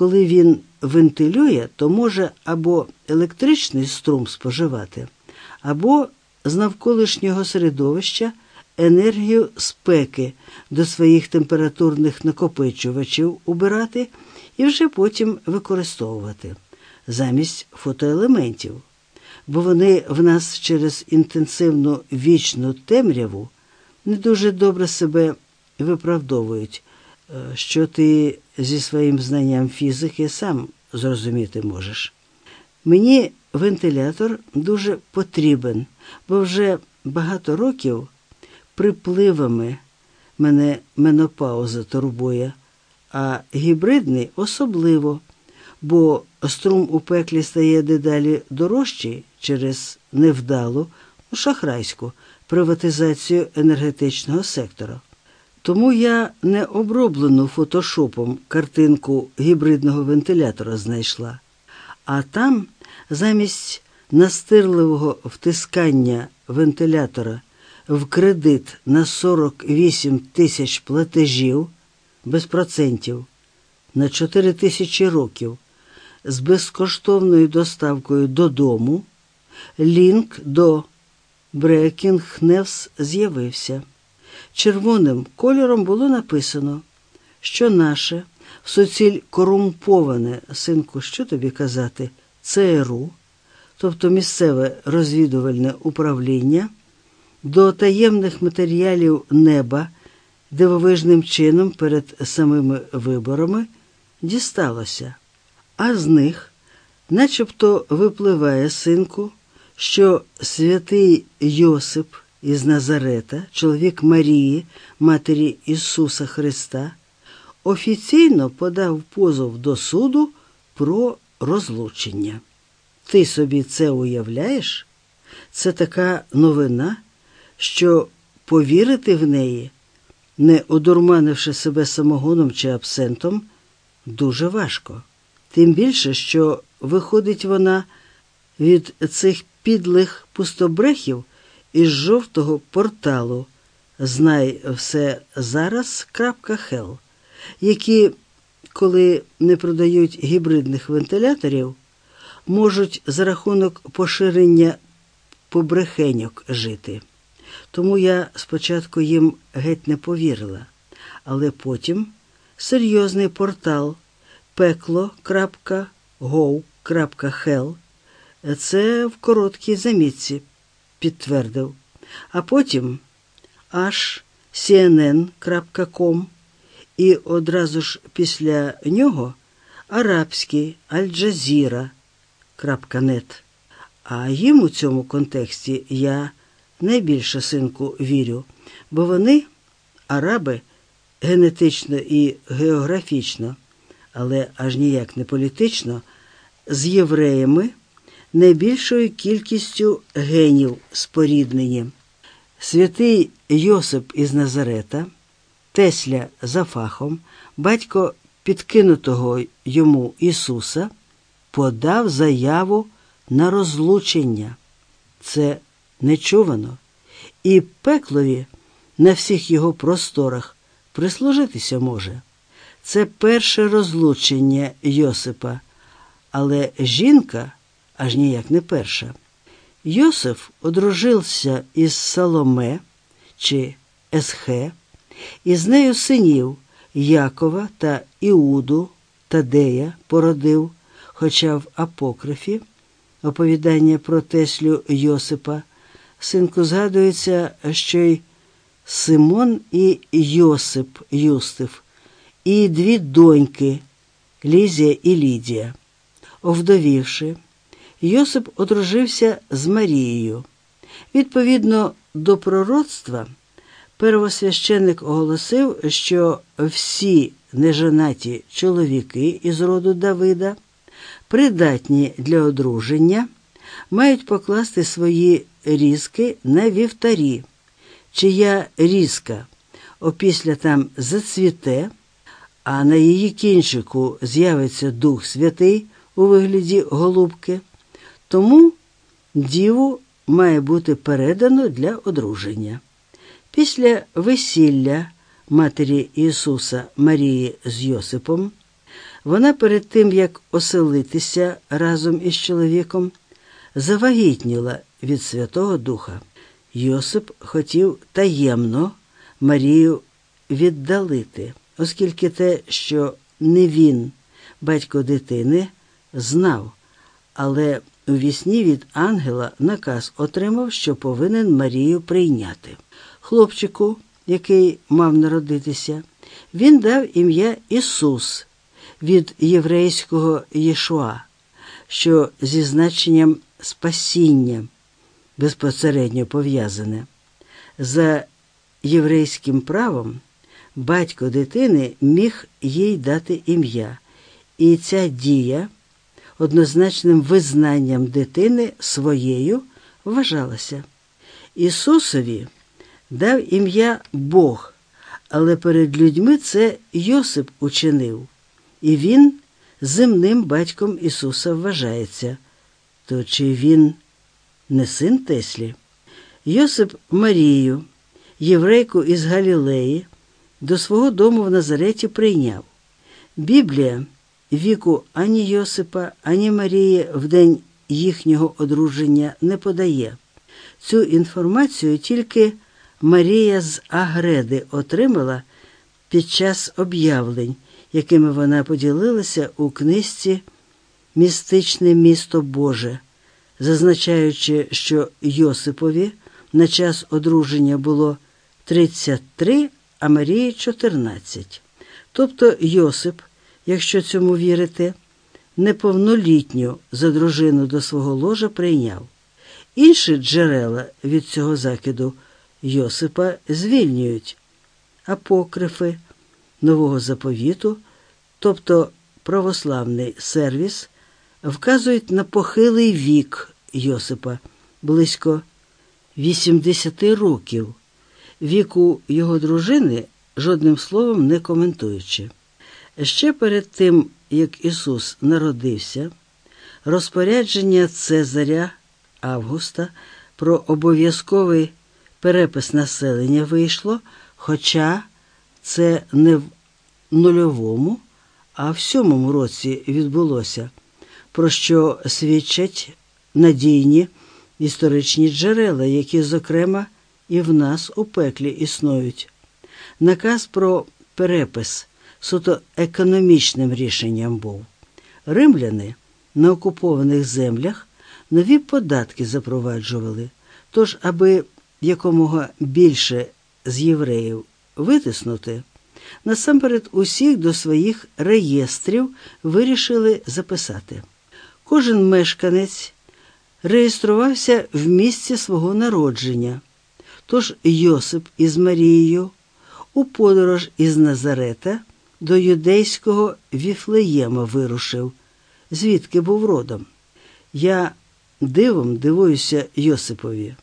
коли він вентилює, то може або електричний струм споживати, або з навколишнього середовища енергію спеки до своїх температурних накопичувачів убирати і вже потім використовувати замість фотоелементів, бо вони в нас через інтенсивну вічну темряву не дуже добре себе виправдовують, що ти зі своїм знанням фізики сам зрозуміти можеш. Мені вентилятор дуже потрібен, бо вже багато років припливами мене менопауза турбує, а гібридний особливо, бо струм у пеклі стає дедалі дорожчий через невдалу, шахрайську приватизацію енергетичного сектора. Тому я не оброблену фотошопом картинку гібридного вентилятора знайшла, а там замість настирливого втискання вентилятора в кредит на 48 тисяч платежів без процентів на 4 тисячі років з безкоштовною доставкою додому, лінк до News з'явився. Червоним кольором було написано, що наше суціль корумповане, синку, що тобі казати, ЦРУ, тобто місцеве розвідувальне управління, до таємних матеріалів неба дивовижним чином перед самими виборами дісталося, а з них, начебто, випливає синку, що святий Йосип із Назарета, чоловік Марії, Матері Ісуса Христа, офіційно подав позов до суду про розлучення. Ти собі це уявляєш? Це така новина, що повірити в неї, не одурманивши себе самогоном чи абсентом, дуже важко. Тим більше, що виходить вона від цих підлих пустобрехів із жовтого порталу Знай все зараз. Хел, які, коли не продають гібридних вентиляторів, можуть за рахунок поширення побрехеньок жити. Тому я спочатку їм геть не повірила, але потім серйозний портал пекло.go.hell це в короткій замітці підтвердив, а потім аж cnn.com і одразу ж після нього арабський Аль-Джазіра.нет. А їм у цьому контексті я найбільше синку вірю, бо вони, араби, генетично і географічно, але аж ніяк не політично, з євреями найбільшою кількістю генів споріднені. Святий Йосип із Назарета, Тесля за фахом, батько підкинутого йому Ісуса, подав заяву на розлучення. Це нечувано, і пеклові на всіх його просторах прислужитися може. Це перше розлучення Йосипа, але жінка аж ніяк не перша. Йосиф одружився із Саломе чи Есхе, і з нею синів Якова та Іуду Тадея породив, хоча в апокрифі оповідання про Теслю Йосипа, синку згадується, що й Симон і Йосип Юстив, і дві доньки Лізія і Лідія, овдовівши. Йосип одружився з Марією. Відповідно до пророцтва, первосвященник оголосив, що всі неженаті чоловіки із роду Давида, придатні для одруження, мають покласти свої різки на вівтарі, чия різка опісля там зацвіте, а на її кінчику з'явиться Дух Святий у вигляді голубки. Тому діву має бути передано для одруження. Після весілля Матері Ісуса Марії з Йосипом Вона перед тим, як оселитися разом із чоловіком, завагітніла від Святого Духа. Йосип хотів таємно Марію віддалити, оскільки те, що не він, батько дитини, знав, але у вісні від ангела наказ отримав, що повинен Марію прийняти. Хлопчику, який мав народитися, він дав ім'я Ісус від єврейського Єшуа, що зі значенням спасіння безпосередньо пов'язане. За єврейським правом батько дитини міг їй дати ім'я, і ця дія однозначним визнанням дитини своєю вважалася. Ісусові дав ім'я Бог, але перед людьми це Йосип учинив, і він земним батьком Ісуса вважається. То чи він не син Теслі? Йосип Марію, єврейку із Галілеї, до свого дому в Назареті прийняв. Біблія віку ані Йосипа, ані Марії в день їхнього одруження не подає. Цю інформацію тільки Марія з Агреди отримала під час об'явлень, якими вона поділилася у книжці Містичне місто Боже, зазначаючи, що Йосипові на час одруження було 33, а Марії 14. Тобто Йосип, якщо цьому вірити, неповнолітню за дружину до свого ложа прийняв. Інші джерела від цього закиду Йосипа звільнюють апокрифи нового заповіту, тобто православний сервіс, вказують на похилий вік Йосипа близько 80 років, віку його дружини жодним словом не коментуючи. Ще перед тим, як Ісус народився, розпорядження Цезаря Августа про обов'язковий перепис населення вийшло, хоча це не в нульовому, а в сьомому році відбулося, про що свідчать надійні історичні джерела, які, зокрема, і в нас у пеклі існують. Наказ про перепис суто економічним рішенням був. Римляни на окупованих землях нові податки запроваджували, тож, аби якомога більше з євреїв витиснути, насамперед усіх до своїх реєстрів вирішили записати. Кожен мешканець реєструвався в місці свого народження, тож Йосип із Марією у подорож із Назарета до юдейського Віфлеєма вирушив, звідки був родом. Я дивом дивуюся Йосипові.